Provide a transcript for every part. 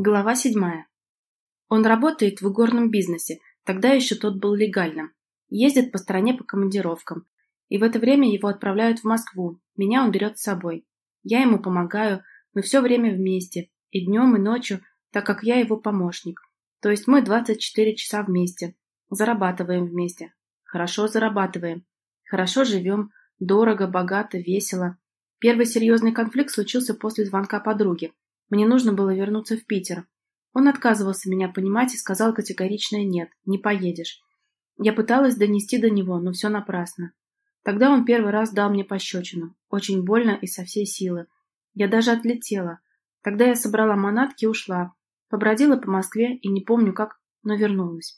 Глава седьмая. Он работает в игорном бизнесе, тогда еще тот был легальным. Ездит по стране по командировкам. И в это время его отправляют в Москву, меня он берет с собой. Я ему помогаю, мы все время вместе, и днем, и ночью, так как я его помощник. То есть мы 24 часа вместе. Зарабатываем вместе. Хорошо зарабатываем. Хорошо живем. Дорого, богато, весело. Первый серьезный конфликт случился после звонка подруги. Мне нужно было вернуться в Питер. Он отказывался меня понимать и сказал категоричное «нет, не поедешь». Я пыталась донести до него, но все напрасно. Тогда он первый раз дал мне пощечину. Очень больно и со всей силы. Я даже отлетела. Тогда я собрала манатки и ушла. Побродила по Москве и не помню как, но вернулась.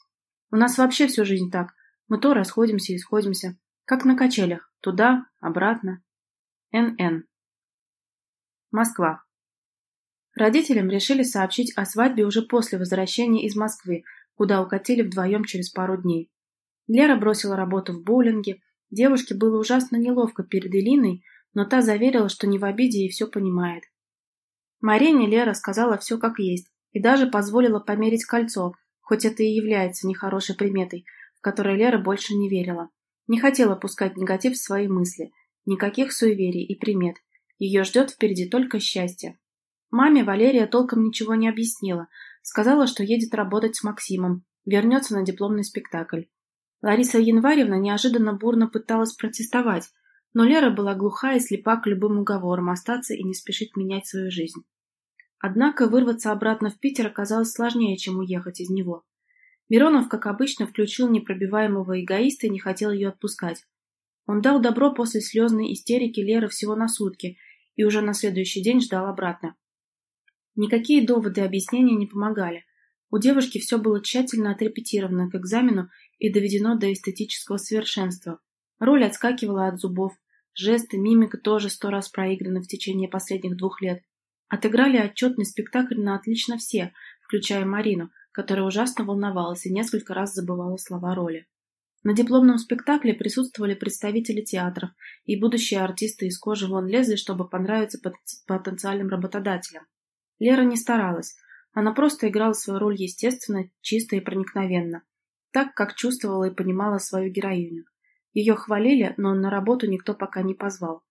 У нас вообще всю жизнь так. Мы то расходимся и сходимся. Как на качелях. Туда, обратно. Н.Н. Москва. Родителям решили сообщить о свадьбе уже после возвращения из Москвы, куда укатили вдвоем через пару дней. Лера бросила работу в боулинге. Девушке было ужасно неловко перед Элиной, но та заверила, что не в обиде и все понимает. Марине Лера сказала все как есть и даже позволила померить кольцо, хоть это и является нехорошей приметой, в которой Лера больше не верила. Не хотела пускать негатив в свои мысли, никаких суеверий и примет. Ее ждет впереди только счастье. Маме Валерия толком ничего не объяснила. Сказала, что едет работать с Максимом, вернется на дипломный спектакль. Лариса Январевна неожиданно бурно пыталась протестовать, но Лера была глуха и слепа к любым уговорам остаться и не спешить менять свою жизнь. Однако вырваться обратно в Питер оказалось сложнее, чем уехать из него. Миронов, как обычно, включил непробиваемого эгоиста и не хотел ее отпускать. Он дал добро после слезной истерики Леры всего на сутки и уже на следующий день ждал обратно. Никакие доводы и объяснения не помогали. У девушки все было тщательно отрепетировано к экзамену и доведено до эстетического совершенства. Роль отскакивала от зубов, жесты, мимика тоже сто раз проиграны в течение последних двух лет. Отыграли отчетный спектакль на отлично все, включая Марину, которая ужасно волновалась и несколько раз забывала слова роли. На дипломном спектакле присутствовали представители театров, и будущие артисты из кожи вон лезли, чтобы понравиться потенциальным работодателям. Лера не старалась. Она просто играла свою роль естественно, чисто и проникновенно. Так, как чувствовала и понимала свою героиню. Ее хвалили, но на работу никто пока не позвал.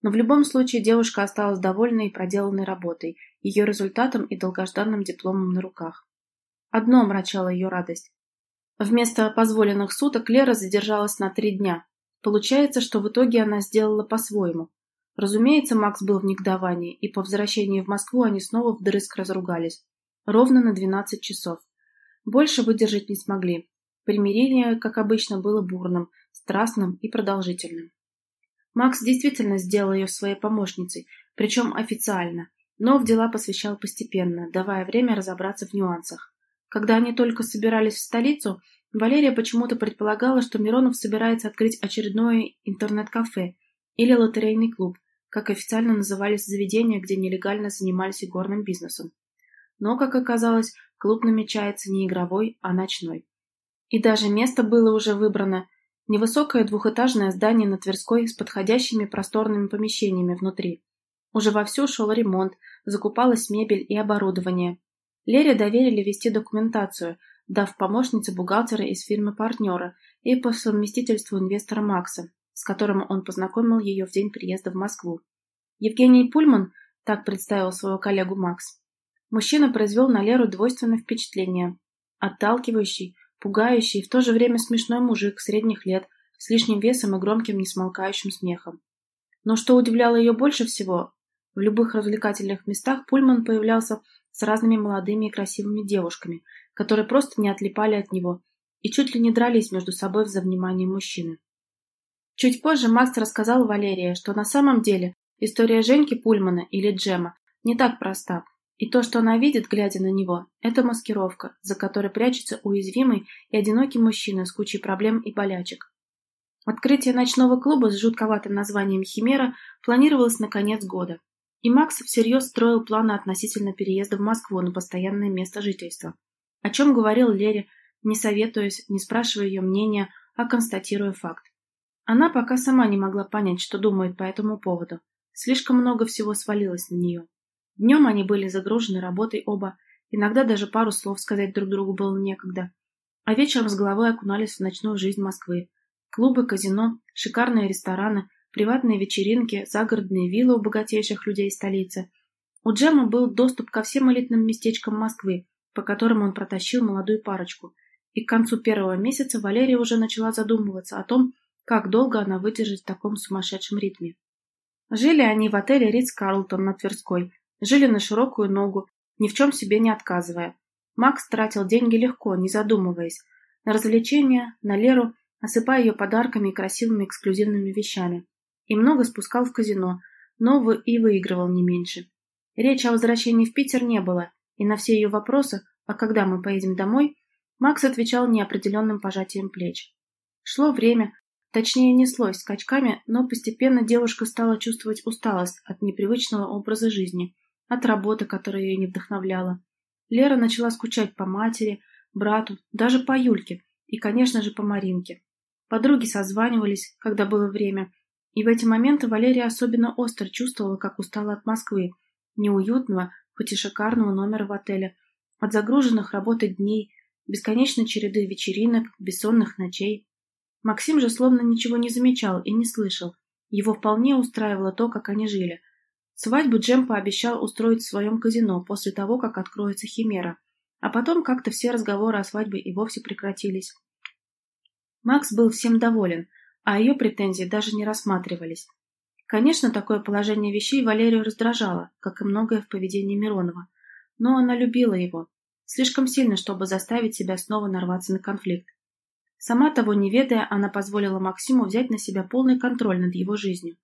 Но в любом случае девушка осталась довольной проделанной работой, ее результатом и долгожданным дипломом на руках. Одно омрачало ее радость. Вместо позволенных суток Лера задержалась на три дня. Получается, что в итоге она сделала по-своему. Разумеется, Макс был в негодовании, и по возвращении в Москву они снова вдрызг разругались. Ровно на двенадцать часов. Больше выдержать не смогли. Примирение, как обычно, было бурным, страстным и продолжительным. Макс действительно сделал ее своей помощницей, причем официально, но в дела посвящал постепенно, давая время разобраться в нюансах. Когда они только собирались в столицу, Валерия почему-то предполагала, что Миронов собирается открыть очередное интернет-кафе или лотерейный клуб, как официально назывались заведения, где нелегально занимались игорным бизнесом. Но, как оказалось, клуб намечается не игровой, а ночной. И даже место было уже выбрано. Невысокое двухэтажное здание на Тверской с подходящими просторными помещениями внутри. Уже вовсю шел ремонт, закупалась мебель и оборудование. Лере доверили вести документацию, дав помощнице бухгалтера из фирмы партнера и по совместительству инвестора Макса, с которым он познакомил ее в день приезда в Москву. Евгений Пульман, так представил своего коллегу Макс. Мужчина произвел на Леру двойственное впечатление. Отталкивающий, пугающий и в то же время смешной мужик средних лет, с лишним весом и громким несмолкающим смехом. Но что удивляло ее больше всего, в любых развлекательных местах Пульман появлялся с разными молодыми и красивыми девушками, которые просто не отлипали от него и чуть ли не дрались между собой за внимание мужчины. Чуть позже Макс рассказал Валерии, что на самом деле история Женьки Пульмана или Джема не так проста, и то, что она видит, глядя на него, это маскировка, за которой прячется уязвимый и одинокий мужчина с кучей проблем и болячек. Открытие ночного клуба с жутковатым названием «Химера» планировалось на конец года, и Макс всерьез строил планы относительно переезда в Москву на постоянное место жительства, о чем говорил Лере, не советуясь, не спрашивая ее мнения, а констатируя факт. Она пока сама не могла понять, что думает по этому поводу. Слишком много всего свалилось на нее. Днем они были загружены работой оба, Иногда даже пару слов сказать друг другу было некогда. А вечером с головой окунались в ночную жизнь Москвы. Клубы, казино, шикарные рестораны, приватные вечеринки, загородные виллы у богатейших людей столицы. У Джема был доступ ко всем элитным местечкам Москвы, по которым он протащил молодую парочку. И к концу первого месяца Валерия уже начала задумываться о том, как долго она выдержит в таком сумасшедшем ритме. Жили они в отеле Ридс Карлтон на Тверской, жили на широкую ногу, ни в чем себе не отказывая. Макс тратил деньги легко, не задумываясь. На развлечения, на Леру, осыпая ее подарками и красивыми эксклюзивными вещами. И много спускал в казино, но и выигрывал не меньше. Речи о возвращении в Питер не было, и на все ее вопросы, а когда мы поедем домой, Макс отвечал неопределенным пожатием плеч. Шло время, точнее неслось скачками, но постепенно девушка стала чувствовать усталость от непривычного образа жизни, от работы, которая ее не вдохновляла. Лера начала скучать по матери, брату, даже по Юльке и, конечно же, по Маринке. Подруги созванивались, когда было время, и в эти моменты Валерия особенно остро чувствовала, как устала от Москвы, неуютного, хоть и шикарного номера в отеле, от загруженных работой дней, бесконечной череды вечеринок, бессонных ночей. Максим же словно ничего не замечал и не слышал. Его вполне устраивало то, как они жили – Свадьбу Джем пообещал устроить в своем казино после того, как откроется Химера, а потом как-то все разговоры о свадьбе и вовсе прекратились. Макс был всем доволен, а ее претензии даже не рассматривались. Конечно, такое положение вещей Валерию раздражало, как и многое в поведении Миронова, но она любила его, слишком сильно, чтобы заставить себя снова нарваться на конфликт. Сама того не ведая, она позволила Максиму взять на себя полный контроль над его жизнью.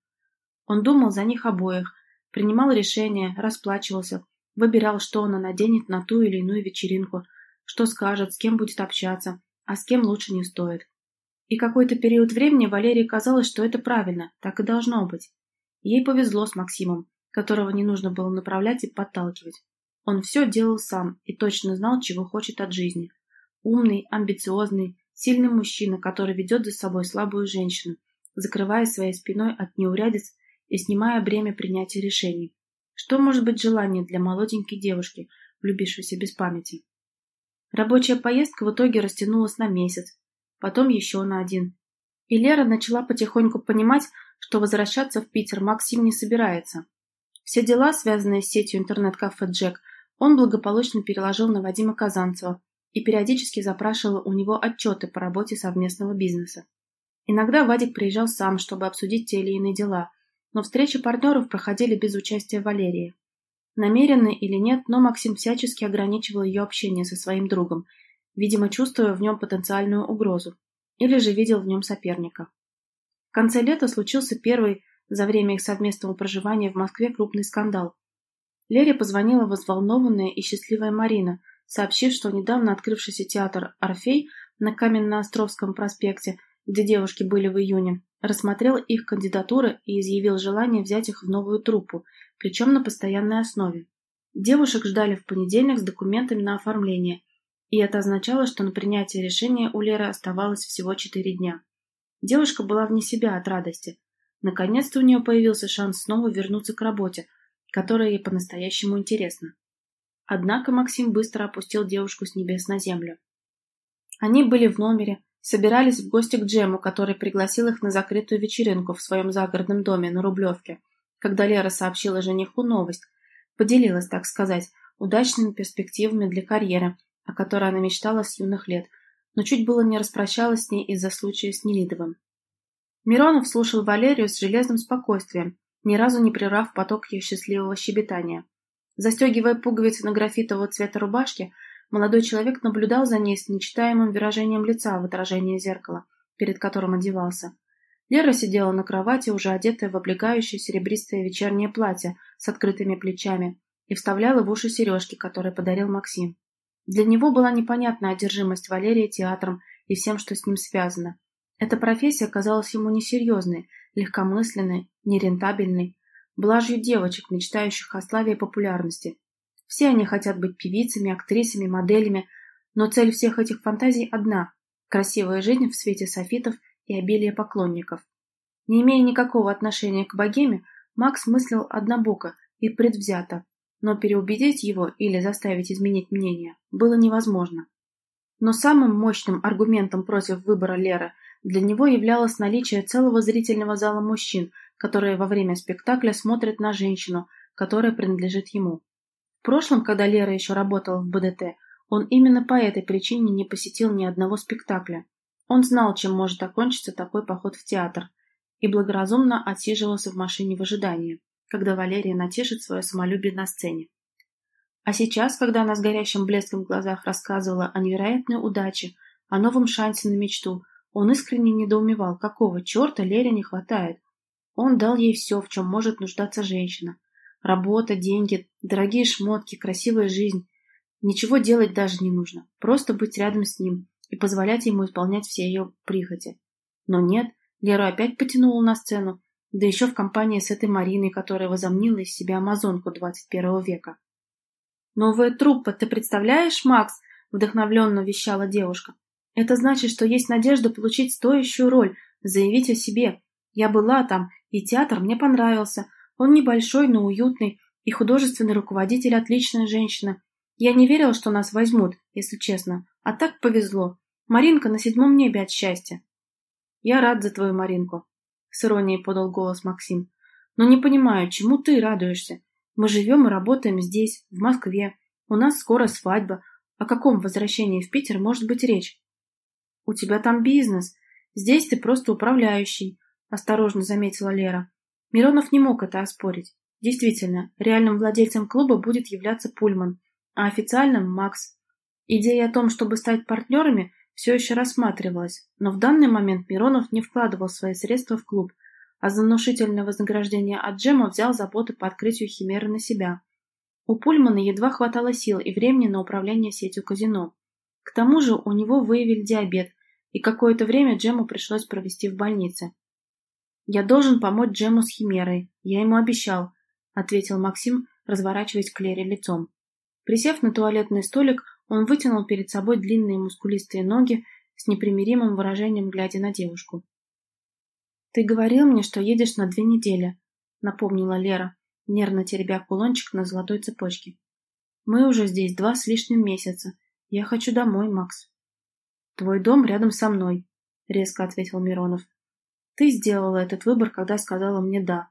Он думал за них обоих, Принимал решения, расплачивался, выбирал, что она наденет на ту или иную вечеринку, что скажет, с кем будет общаться, а с кем лучше не стоит. И какой-то период времени Валерии казалось, что это правильно, так и должно быть. Ей повезло с Максимом, которого не нужно было направлять и подталкивать. Он все делал сам и точно знал, чего хочет от жизни. Умный, амбициозный, сильный мужчина, который ведет за собой слабую женщину, закрывая своей спиной от неурядиц и снимая бремя принятия решений. Что может быть желание для молоденькой девушки, влюбившейся без памяти? Рабочая поездка в итоге растянулась на месяц, потом еще на один. И Лера начала потихоньку понимать, что возвращаться в Питер Максим не собирается. Все дела, связанные с сетью интернет-кафе «Джек», он благополучно переложил на Вадима Казанцева и периодически запрашивал у него отчеты по работе совместного бизнеса. Иногда Вадик приезжал сам, чтобы обсудить те или иные дела, но встречи партнеров проходили без участия Валерии. Намеренно или нет, но Максим всячески ограничивал ее общение со своим другом, видимо, чувствуя в нем потенциальную угрозу, или же видел в нем соперника. В конце лета случился первый за время их совместного проживания в Москве крупный скандал. Лере позвонила взволнованная и счастливая Марина, сообщив, что недавно открывшийся театр «Орфей» на Каменно-Островском проспекте, где девушки были в июне, рассмотрел их кандидатуры и изъявил желание взять их в новую труппу, причем на постоянной основе. Девушек ждали в понедельник с документами на оформление, и это означало, что на принятие решения у Леры оставалось всего четыре дня. Девушка была вне себя от радости. Наконец-то у нее появился шанс снова вернуться к работе, которая ей по-настоящему интересна. Однако Максим быстро опустил девушку с небес на землю. Они были в номере, Собирались в гости к Джему, который пригласил их на закрытую вечеринку в своем загородном доме на Рублевке. Когда Лера сообщила жениху новость, поделилась, так сказать, удачными перспективами для карьеры, о которой она мечтала с юных лет, но чуть было не распрощалась с ней из-за случая с Нелидовым. Миронов слушал Валерию с железным спокойствием, ни разу не прервав поток ее счастливого щебетания. Застегивая пуговицы на графитового цвета рубашки, Молодой человек наблюдал за ней с нечитаемым выражением лица в отражении зеркала, перед которым одевался. Лера сидела на кровати, уже одетая в облегающее серебристое вечернее платье с открытыми плечами, и вставляла в уши сережки, которые подарил Максим. Для него была непонятна одержимость Валерии театром и всем, что с ним связано. Эта профессия казалась ему несерьезной, легкомысленной, нерентабельной, блажью девочек, мечтающих о славе и популярности, все они хотят быть певицами, актрисами, моделями, но цель всех этих фантазий одна – красивая жизнь в свете софитов и обилие поклонников. Не имея никакого отношения к богеме, Макс мыслил однобоко и предвзято. но переубедить его или заставить изменить мнение было невозможно. Но самым мощным аргументом против выбора Леры для него являлось наличие целого зрительного зала мужчин, которые во время спектакля смотрят на женщину, которая принадлежит ему. В прошлом, когда Лера еще работала в БДТ, он именно по этой причине не посетил ни одного спектакля. Он знал, чем может окончиться такой поход в театр, и благоразумно отсиживался в машине в ожидании, когда Валерия натешит свое самолюбие на сцене. А сейчас, когда она с горящим блеском в глазах рассказывала о невероятной удаче, о новом шансе на мечту, он искренне недоумевал, какого черта Лере не хватает. Он дал ей все, в чем может нуждаться женщина. Работа, деньги, дорогие шмотки, красивая жизнь. Ничего делать даже не нужно, просто быть рядом с ним и позволять ему исполнять все ее прихоти. Но нет, Леру опять потянула на сцену, да еще в компании с этой Мариной, которая возомнила из себя амазонку 21 века. «Новая труппа, ты представляешь, Макс?» — вдохновленно вещала девушка. «Это значит, что есть надежда получить стоящую роль, заявить о себе. Я была там, и театр мне понравился. Он небольшой, но уютный, и художественный руководитель отличная женщина. Я не верила, что нас возьмут, если честно. А так повезло. Маринка на седьмом небе от счастья. Я рад за твою Маринку, — с иронией подал голос Максим. Но не понимаю, чему ты радуешься? Мы живем и работаем здесь, в Москве. У нас скоро свадьба. О каком возвращении в Питер может быть речь? У тебя там бизнес. Здесь ты просто управляющий, — осторожно заметила Лера. Миронов не мог это оспорить. Действительно, реальным владельцем клуба будет являться Пульман, а официальным – Макс. Идея о том, чтобы стать партнерами, все еще рассматривалась, но в данный момент Миронов не вкладывал свои средства в клуб, а за внушительное вознаграждение от Джема взял заботы по открытию Химеры на себя. У Пульмана едва хватало сил и времени на управление сетью казино. К тому же у него выявили диабет, и какое-то время Джему пришлось провести в больнице. «Я должен помочь Джему с Химерой, я ему обещал», — ответил Максим, разворачиваясь к Лере лицом. Присев на туалетный столик, он вытянул перед собой длинные мускулистые ноги с непримиримым выражением, глядя на девушку. «Ты говорил мне, что едешь на две недели», — напомнила Лера, нервно теребя кулончик на золотой цепочке. «Мы уже здесь два с лишним месяца. Я хочу домой, Макс». «Твой дом рядом со мной», — резко ответил Миронов. «Ты сделала этот выбор, когда сказала мне «да».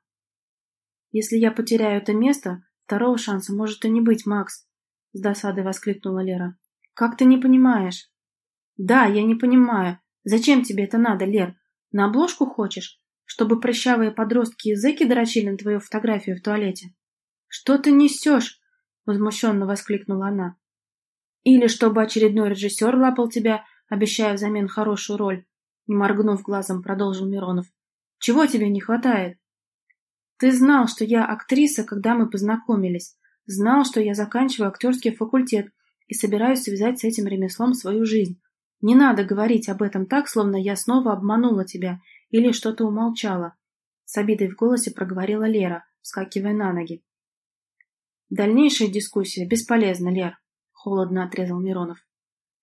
Если я потеряю это место, второго шанса может и не быть, Макс. — с досадой воскликнула Лера. «Как ты не понимаешь?» «Да, я не понимаю. Зачем тебе это надо, Лер? На обложку хочешь? Чтобы прыщавые подростки и зэки дрочили на твою фотографию в туалете?» «Что ты несешь?» — возмущенно воскликнула она. «Или чтобы очередной режиссер лапал тебя, обещая взамен хорошую роль?» Не моргнув глазом, продолжил Миронов. «Чего тебе не хватает?» «Ты знал, что я актриса, когда мы познакомились. Знал, что я заканчиваю актерский факультет и собираюсь связать с этим ремеслом свою жизнь. Не надо говорить об этом так, словно я снова обманула тебя или что-то умолчала. С обидой в голосе проговорила Лера, вскакивая на ноги. Дальнейшая дискуссия бесполезна, Лер, холодно отрезал Миронов.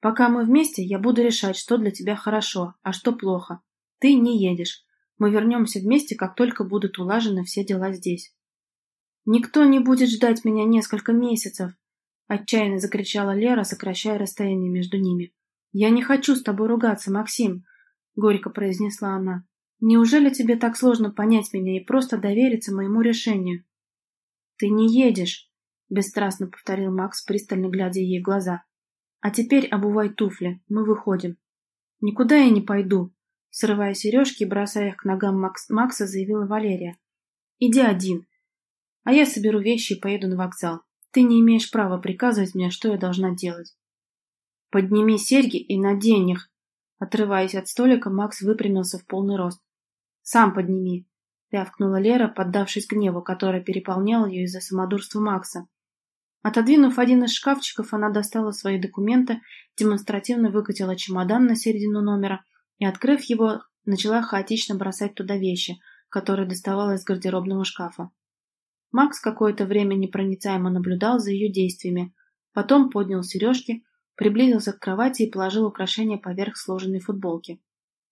Пока мы вместе, я буду решать, что для тебя хорошо, а что плохо. Ты не едешь. Мы вернемся вместе, как только будут улажены все дела здесь. «Никто не будет ждать меня несколько месяцев!» — отчаянно закричала Лера, сокращая расстояние между ними. «Я не хочу с тобой ругаться, Максим!» — горько произнесла она. «Неужели тебе так сложно понять меня и просто довериться моему решению?» «Ты не едешь!» — бесстрастно повторил Макс, пристально глядя ей в глаза. «А теперь обувай туфли, мы выходим». «Никуда я не пойду!» Срывая сережки и бросая их к ногам Макс Макса, заявила Валерия. «Иди один!» А я соберу вещи и поеду на вокзал. Ты не имеешь права приказывать мне, что я должна делать. Подними серьги и надень их. Отрываясь от столика, Макс выпрямился в полный рост. Сам подними. Рявкнула Лера, поддавшись гневу, который переполнял ее из-за самодурства Макса. Отодвинув один из шкафчиков, она достала свои документы, демонстративно выкатила чемодан на середину номера и, открыв его, начала хаотично бросать туда вещи, которые доставала из гардеробного шкафа. Макс какое-то время непроницаемо наблюдал за ее действиями, потом поднял сережки, приблизился к кровати и положил украшение поверх сложенной футболки.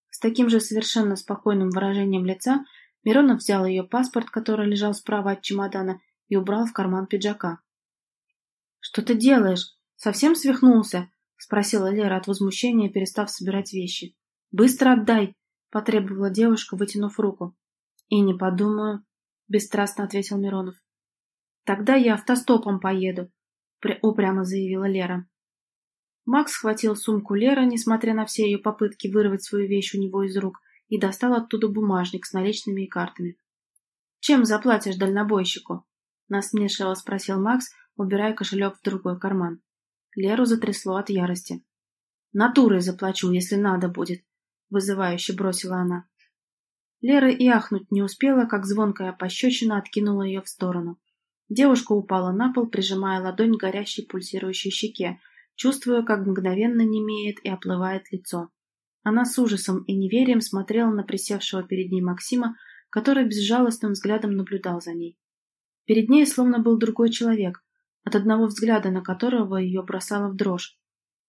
С таким же совершенно спокойным выражением лица Миронов взял ее паспорт, который лежал справа от чемодана, и убрал в карман пиджака. «Что ты делаешь? Совсем свихнулся?» — спросила Лера от возмущения, перестав собирать вещи. «Быстро отдай!» — потребовала девушка, вытянув руку. «И не подумаю», — бесстрастно ответил Миронов. «Тогда я автостопом поеду», — упрямо заявила Лера. Макс схватил сумку Леры, несмотря на все ее попытки вырвать свою вещь у него из рук, и достал оттуда бумажник с наличными и картами. «Чем заплатишь дальнобойщику?» — насмешливо спросил Макс, убирая кошелек в другой карман. Леру затрясло от ярости. «Натурой заплачу, если надо будет», — вызывающе бросила она. Лера и ахнуть не успела, как звонкая пощечина откинула ее в сторону. Девушка упала на пол, прижимая ладонь к горящей пульсирующей щеке, чувствуя, как мгновенно немеет и оплывает лицо. Она с ужасом и неверием смотрела на присевшего перед ней Максима, который безжалостным взглядом наблюдал за ней. Перед ней словно был другой человек, от одного взгляда на которого ее бросало в дрожь.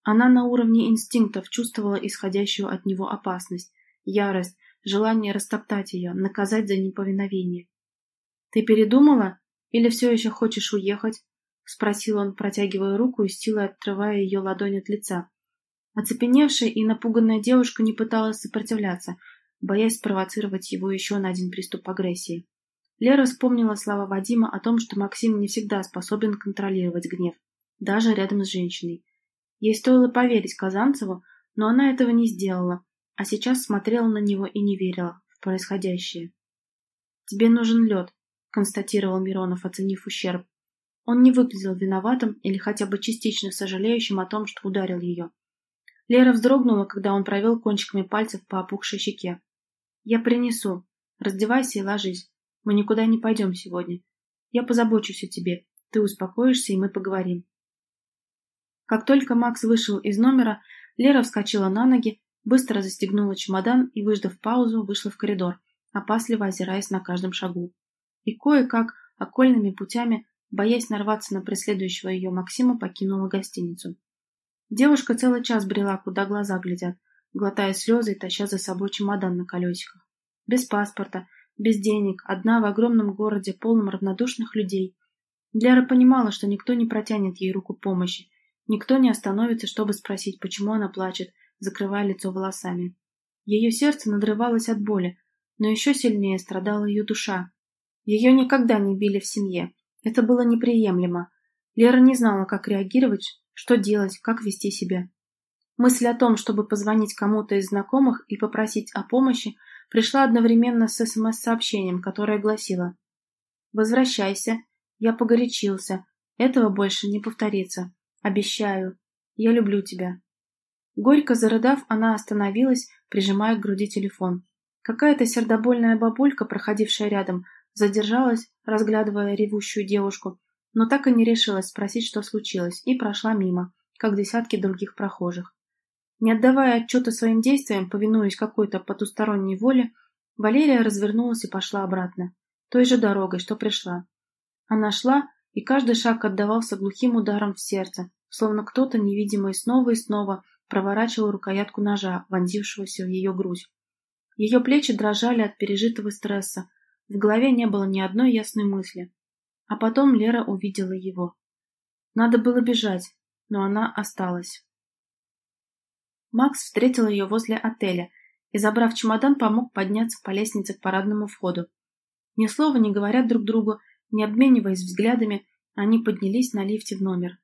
Она на уровне инстинктов чувствовала исходящую от него опасность, ярость, желание растоптать ее, наказать за неповиновение. «Ты передумала? Или все еще хочешь уехать?» — спросил он, протягивая руку и силой отрывая ее ладонь от лица. Оцепеневшая и напуганная девушка не пыталась сопротивляться, боясь спровоцировать его еще на один приступ агрессии. Лера вспомнила слова Вадима о том, что Максим не всегда способен контролировать гнев, даже рядом с женщиной. Ей стоило поверить Казанцеву, но она этого не сделала, а сейчас смотрела на него и не верила в происходящее. «Тебе нужен лед», — констатировал Миронов, оценив ущерб. Он не выглядел виноватым или хотя бы частично сожалеющим о том, что ударил ее. Лера вздрогнула, когда он провел кончиками пальцев по опухшей щеке. «Я принесу. Раздевайся и ложись. Мы никуда не пойдем сегодня. Я позабочусь о тебе. Ты успокоишься, и мы поговорим. Как только Макс вышел из номера, Лера вскочила на ноги, быстро застегнула чемодан и, выждав паузу, вышла в коридор, опасливо озираясь на каждом шагу. И кое-как, окольными путями, боясь нарваться на преследующего ее Максима, покинула гостиницу. Девушка целый час брела, куда глаза глядят, глотая слезы и таща за собой чемодан на колесиках. Без паспорта, без денег, одна в огромном городе, полном равнодушных людей. Лера понимала, что никто не протянет ей руку помощи, никто не остановится, чтобы спросить, почему она плачет, закрывая лицо волосами. Ее сердце надрывалось от боли, но еще сильнее страдала ее душа. Ее никогда не били в семье. Это было неприемлемо. Лера не знала, как реагировать, что делать, как вести себя. Мысль о том, чтобы позвонить кому-то из знакомых и попросить о помощи, пришла одновременно с СМС-сообщением, которое гласило «Возвращайся, я погорячился, этого больше не повторится, обещаю, я люблю тебя». Горько зарыдав, она остановилась, прижимая к груди телефон. Какая-то сердобольная бабулька, проходившая рядом, задержалась, разглядывая ревущую девушку, но так и не решилась спросить, что случилось, и прошла мимо, как десятки других прохожих. Не отдавая отчета своим действиям, повинуясь какой-то потусторонней воле, Валерия развернулась и пошла обратно, той же дорогой, что пришла. Она шла, и каждый шаг отдавался глухим ударом в сердце, словно кто-то невидимый снова и снова проворачивал рукоятку ножа, вонзившегося в ее грудь. Ее плечи дрожали от пережитого стресса, в голове не было ни одной ясной мысли. А потом Лера увидела его. Надо было бежать, но она осталась. Макс встретил ее возле отеля и, забрав чемодан, помог подняться по лестнице к парадному входу. Ни слова не говоря друг другу, не обмениваясь взглядами, они поднялись на лифте в номер.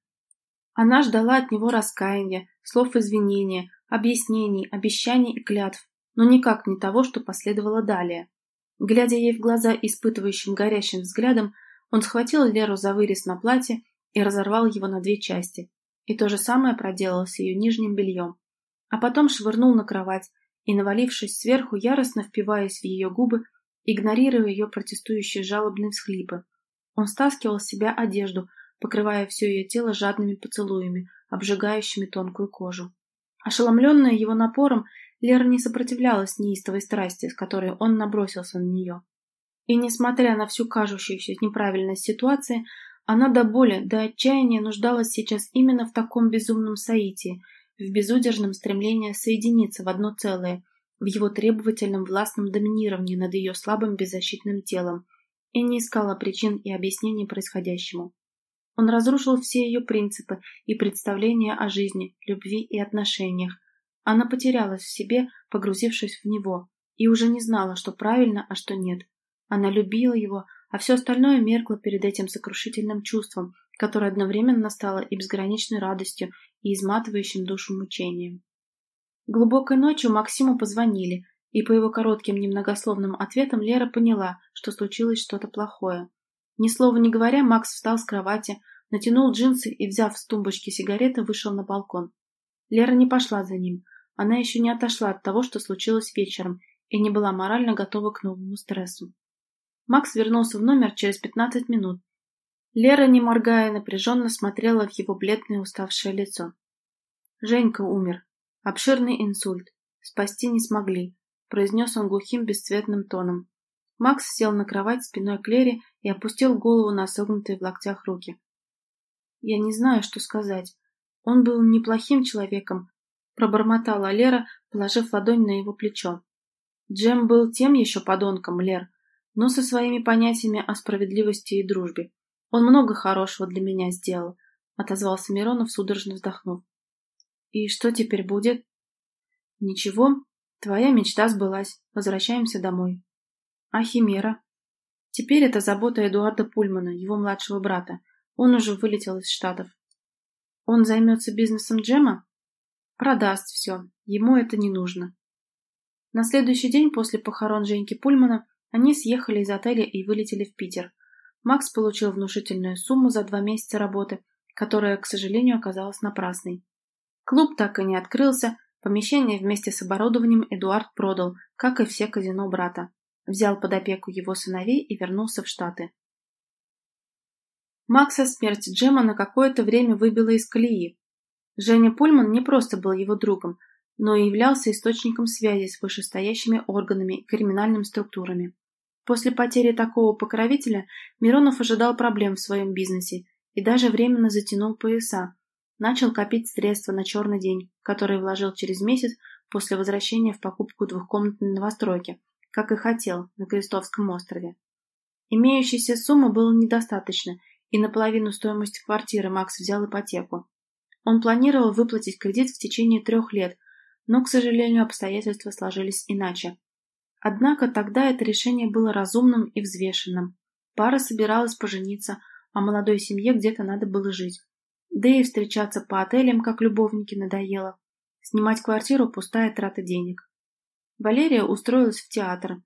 Она ждала от него раскаяния, слов извинения, объяснений, обещаний и клятв, но никак не того, что последовало далее. Глядя ей в глаза испытывающим горящим взглядом, он схватил Леру за вырез на платье и разорвал его на две части. И то же самое проделал с ее нижним бельем а потом швырнул на кровать и, навалившись сверху, яростно впиваясь в ее губы, игнорируя ее протестующие жалобные всхлипы. Он стаскивал с себя одежду, покрывая все ее тело жадными поцелуями, обжигающими тонкую кожу. Ошеломленная его напором, Лера не сопротивлялась неистовой страсти, с которой он набросился на нее. И, несмотря на всю кажущуюся неправильность ситуации, она до боли, до отчаяния нуждалась сейчас именно в таком безумном соитии – в безудержном стремлении соединиться в одно целое, в его требовательном властном доминировании над ее слабым беззащитным телом, и не искала причин и объяснений происходящему. Он разрушил все ее принципы и представления о жизни, любви и отношениях. Она потерялась в себе, погрузившись в него, и уже не знала, что правильно, а что нет. Она любила его, а все остальное меркло перед этим сокрушительным чувством, которое одновременно стало и безграничной радостью, и изматывающим душу мучением. Глубокой ночью Максиму позвонили, и по его коротким немногословным ответам Лера поняла, что случилось что-то плохое. Ни слова не говоря, Макс встал с кровати, натянул джинсы и, взяв с тумбочки сигареты, вышел на балкон. Лера не пошла за ним. Она еще не отошла от того, что случилось вечером, и не была морально готова к новому стрессу. Макс вернулся в номер через пятнадцать минут. Лера, не моргая, напряженно смотрела в его бледное уставшее лицо. Женька умер. Обширный инсульт. Спасти не смогли произнес он глухим бесцветным тоном. Макс сел на кровать спиной к Лере и опустил голову на согнутые в локтях руки. «Я не знаю, что сказать. Он был неплохим человеком», — пробормотала Лера, положив ладонь на его плечо. Джем был тем еще подонком, Лер, но со своими понятиями о справедливости и дружбе. Он много хорошего для меня сделал, — отозвался Миронов, судорожно вздохнув. «И что теперь будет?» «Ничего, Твоя мечта сбылась. Возвращаемся домой. А Химера? Теперь это забота Эдуарда Пульмана, его младшего брата. Он уже вылетел из Штатов. Он займется бизнесом Джема? Продаст все. Ему это не нужно. На следующий день после похорон Женьки Пульмана они съехали из отеля и вылетели в Питер. Макс получил внушительную сумму за два месяца работы, которая, к сожалению, оказалась напрасной. Клуб так и не открылся, Помещение вместе с оборудованием Эдуард продал, как и все казино брата. Взял под опеку его сыновей и вернулся в Штаты. Макса смерть Джема на какое-то время выбила из колеи. Женя Пульман не просто был его другом, но и являлся источником связи с вышестоящими органами и криминальными структурами. После потери такого покровителя Миронов ожидал проблем в своем бизнесе и даже временно затянул пояса, Начал копить средства на черный день, который вложил через месяц после возвращения в покупку двухкомнатной новостройки, как и хотел, на Крестовском острове. Имеющейся суммы было недостаточно, и на половину стоимости квартиры Макс взял ипотеку. Он планировал выплатить кредит в течение трех лет, но, к сожалению, обстоятельства сложились иначе. Однако тогда это решение было разумным и взвешенным. Пара собиралась пожениться, а молодой семье где-то надо было жить. Да и встречаться по отелям, как любовники, надоело. Снимать квартиру – пустая трата денег. Валерия устроилась в театр.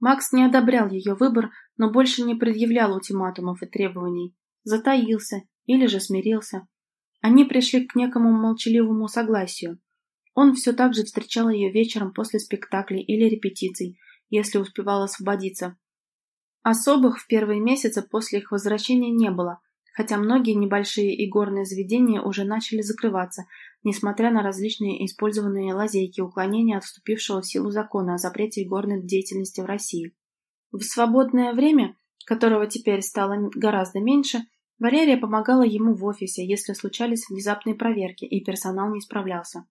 Макс не одобрял ее выбор, но больше не предъявлял ультиматумов и требований. Затаился или же смирился. Они пришли к некому молчаливому согласию. Он все так же встречал ее вечером после спектаклей или репетиций, если успевал освободиться. Особых в первые месяцы после их возвращения не было – хотя многие небольшие игорные заведения уже начали закрываться, несмотря на различные использованные лазейки уклонения от вступившего в силу закона о запрете игорной деятельности в России. В свободное время, которого теперь стало гораздо меньше, Валерия помогала ему в офисе, если случались внезапные проверки и персонал не справлялся.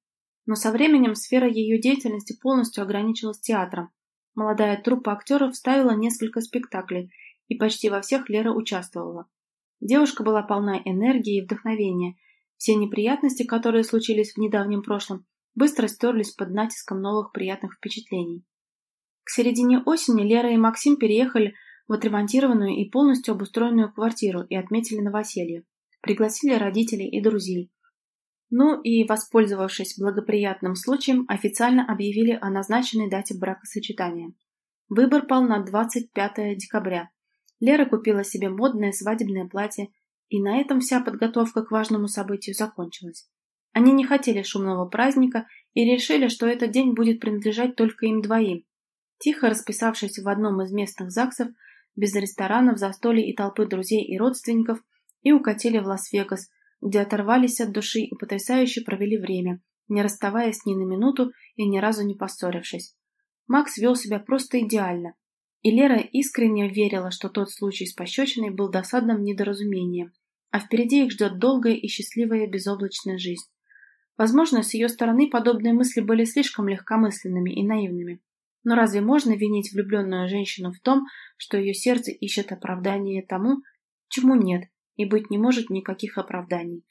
Но со временем сфера ее деятельности полностью ограничилась театром. Молодая труппа актеров ставила несколько спектаклей, и почти во всех Лера участвовала. Девушка была полна энергии и вдохновения. Все неприятности, которые случились в недавнем прошлом, быстро стерлись под натиском новых приятных впечатлений. К середине осени Лера и Максим переехали в отремонтированную и полностью обустроенную квартиру и отметили новоселье. Пригласили родителей и друзей. Ну и, воспользовавшись благоприятным случаем, официально объявили о назначенной дате бракосочетания. Выбор пал на 25 декабря, Лера купила себе модное свадебное платье, и на этом вся подготовка к важному событию закончилась. Они не хотели шумного праздника и решили, что этот день будет принадлежать только им двоим. Тихо расписавшись в одном из местных ЗАГСов, без ресторанов, застолий и толпы друзей и родственников, и укатили в Лас-Вегас, где оторвались от души и потрясающе провели время, не расставаясь ни на минуту и ни разу не поссорившись. Макс вел себя просто идеально, и Лера искренне верила, что тот случай с пощечиной был досадным недоразумением, а впереди их ждет долгая и счастливая безоблачная жизнь. Возможно, с ее стороны подобные мысли были слишком легкомысленными и наивными. Но разве можно винить влюбленную женщину в том, что ее сердце ищет оправдание тому, чему нет, и быть не может никаких оправданий.